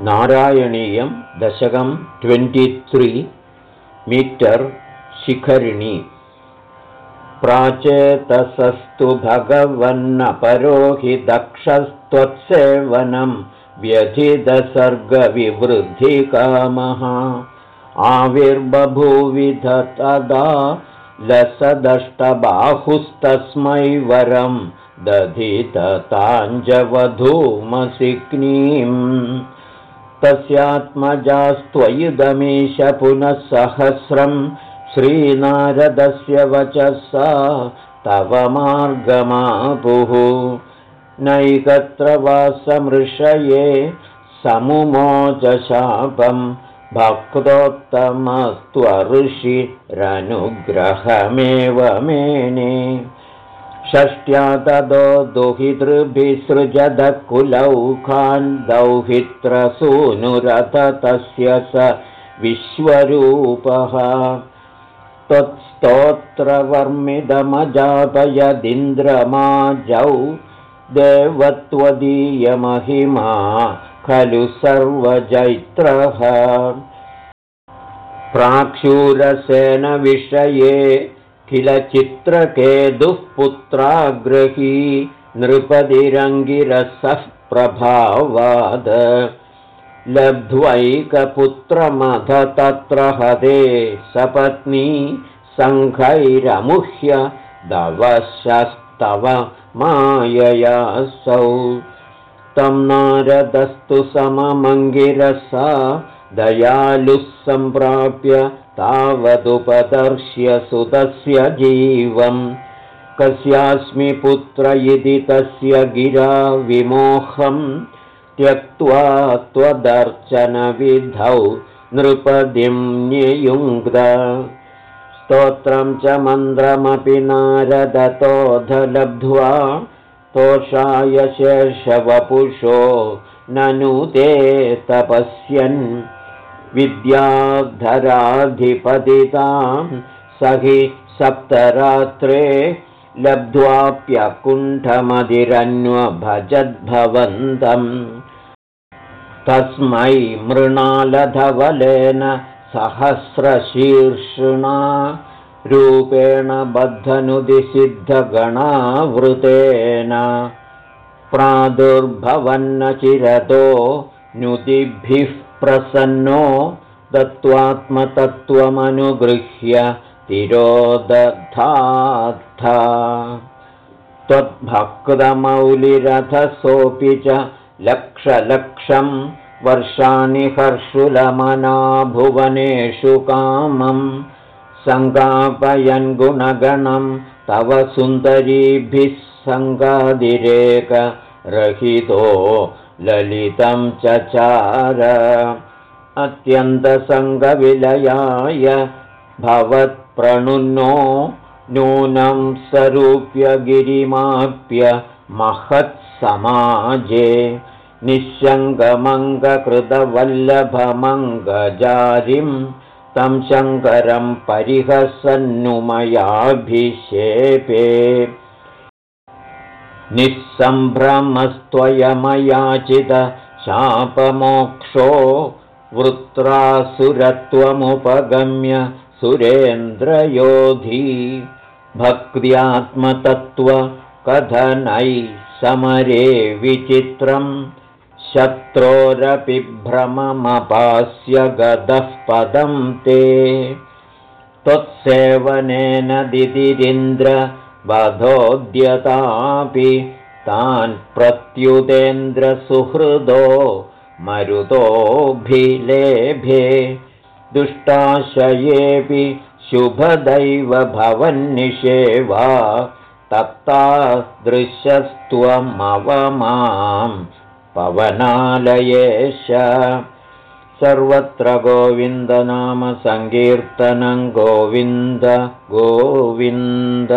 नारायणीयं दशकं twenty three metre शिखरिणी। प्राचेतसस्तु भगवन्नपरो हि दक्षस्त्वत्सेवनं व्यथितसर्गविवृद्धिकामः। आविर्बभूविध तदा लसदष्टबाहुस्तस्मै वरं दधितताञ्जवधूमसिग्नीम् तस्यात्मजास्त्वयुदमीश पुनः सहस्रं श्रीनारदस्य वचः सा तव मार्गमापुः। नैकत्र वासमृषये समुमोचशापं भक्तोत्तमस्त्वऋषिरनुग्रहमेव मेने षष्ट्या तदो दुहितृभिसृजदकुलौखान् दौहित्रसूनुरथ तस्य स विश्वरूपः। त्वत्स्तोत्रवर्मिदमजापयदिन्द्रमाजौ देवत्वदीयमहिमा खलु सर्वजैत्रः। प्राक्षूरसेनविषये किल चित्रकेतुः पुत्राग्रही नृपतिरङ्गिरसः प्रभावाद। लब्ध्वैकपुत्रमथ तत्र हदे सपत्नी सङ्घैरमुह्य दवशस्तव माययासौ। तं नारदस्तु सममङ्गिरसा दयालुः सम्प्राप्य तावदुपदर्श्य सुतस्य जीवम्। कस्यास्मि पुत्र इति तस्य गिरा विमोहम् त्यक्त्वा त्वदर्चनविधौ नृपदिं न्ययुङ्क्त। स्तोत्रं च मन्त्रमपि नारदतोधलब्ध्वा तोषाय शेषवपुषो ननु ते तपस्यन् विद्याधराधिपतितां स हि सप्तरात्रे लब्ध्वाप्यकुण्ठमधिरन्वभजद्भवन्तम् तस्मै मृणालधवलेन सहस्रशीर्षुणा रूपेण बद्धनुदिसिद्धगणावृतेन। प्रादुर्भवन्नचिरतो नुदिभिः प्रसन्नो दत्त्वात्मतत्त्वमनुगृह्य तिरोदधात्थ त्वद्भक्तमौलिरथसोऽपि च लक्षलक्षं वर्षाणि हर्षुलमना भुवनेषु कामं सङ्गापयन् गुणगणं तव सुन्दरीभिः सङ्गादिरेकरहितो ललितं चचार। अत्यन्तसङ्गविलयाय भवत्प्रणुन्नो नूनं सरूप्य गिरिमाप्य महत्समाजे। निःशङ्गमङ्गकृतवल्लभमङ्गजारिं तं शङ्करं परिहसन्नुमयाभिषेपे निःसम्भ्रमस्त्वयमयाचित शापमोक्षो वृत्रासुरत्वमुपगम्य सुरेन्द्रयोधी भक्त्यात्मतत्त्वकथनै समरे विचित्रम् शत्रोरपि भ्रममपास्य गतः पदं ते त्वत्सेवनेन दिदिरिन्द्रवधोद्यतापि तान् प्रत्युतेन्द्रसुहृदो मरुतोऽभिलेभे दुष्टाशयेऽपि शुभदैव भवन्निषेवा तत्तादृशस्त्वमवमाम् पवनालयेश। सर्वत्र गोविन्दनामसङ्कीर्तनं गोविन्द गोविन्द